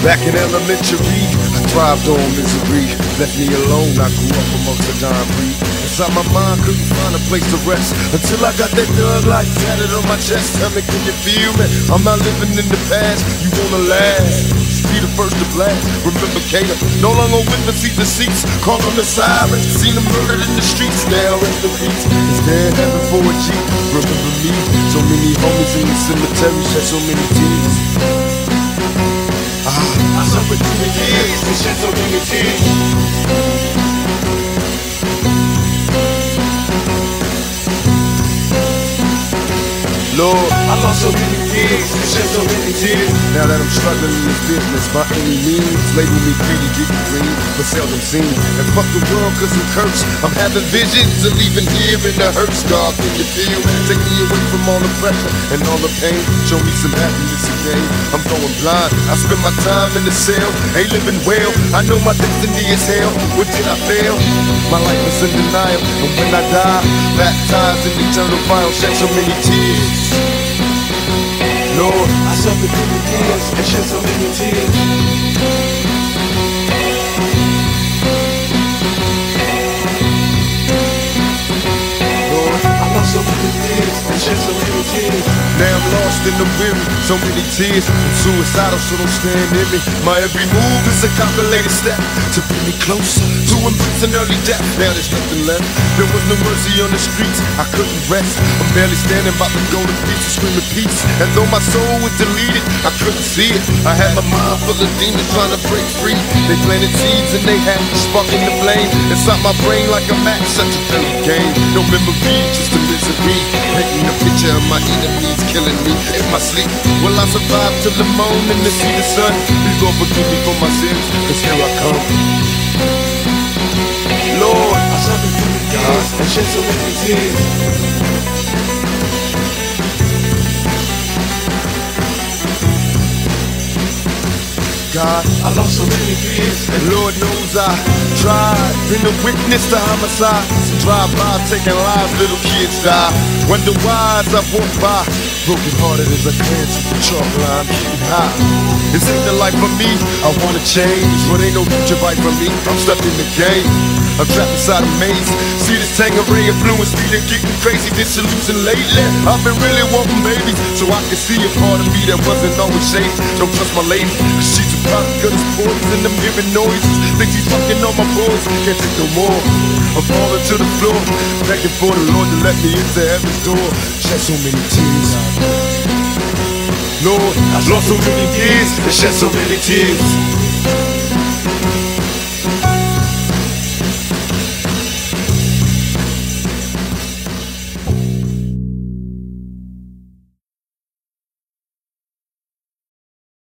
Back in elementary, I thrived on misery. Left me alone, I grew up amongst the dying breed. Inside my mind, couldn't find a place to rest until I got that thug life tatted on my chest. Tell me, can you feel me? I'm not living in the past. You wanna last? Be the first to blast. Remember Kato, no longer with the seat the seats. Call on the sirens, seen them murdered in the streets. Now in peace. Is there for a G? Remember me? So many homies in the cemetery shed so many tears. Lord, I lost so many years and shed so many tears. now that I'm struggling in this business by any means, label me greedy, get green, but seldom seen. And fuck the world cause I'm cursed. I'm having visions of leaving here in the hurts. God, can you feel? Take me away from all the pressure and all the pain. Show me some happiness again. I'm going blind. I spend my time in the cell, ain't living well. I know my destiny is hell. What did I fail? My life is in denial, and when I die, baptized in eternal fire, shed so many tears. Lord, I suffered through the years and shed so many tears. I'm lost in the weary, so many tears. I'm suicidal, so don't stand in me. My every move is a calculated step to bring me closer to embracing early death. Now there's nothing left. There was no mercy on the streets. I couldn't rest. I'm barely standing, about to go to pieces, screaming peace. And though my soul was deleted, I couldn't see it. I had my mind full of demons trying to break free. They planted seeds and they had me sparking the flame inside my brain like a match. Such a dirty game. No memory, just a misery. Painting a picture of my enemies killing me in my sleep. Will I survive till the morning to see the sun? Please Lord forgive me for my sins, cause here I come. Lord, I through the years and shed so many tears. I lost so many years And Lord knows I tried, been a witness to homicides. Drive by, taking lives, little kids die. Wonder why as I walk by, broken hearted as I glance at chalk line, getting high. This ain't the life for me, I wanna change, but ain't no future right for me. I'm stuck in the game. I'm trapped inside a maze. See this Tanqueray influence me to getting crazy, disillusioned lately. I've been really wanting babies, so I can see a part of me that wasn't always shady. Don't trust my lady, cause she's a product of this poison. I'm hearing noises, think she's fucking on my boys. Can't take no more. I'm falling to the floor, begging for the Lord to let me into heaven's door. Shed so many tears. Lord, I've lost so many years and shed so many tears.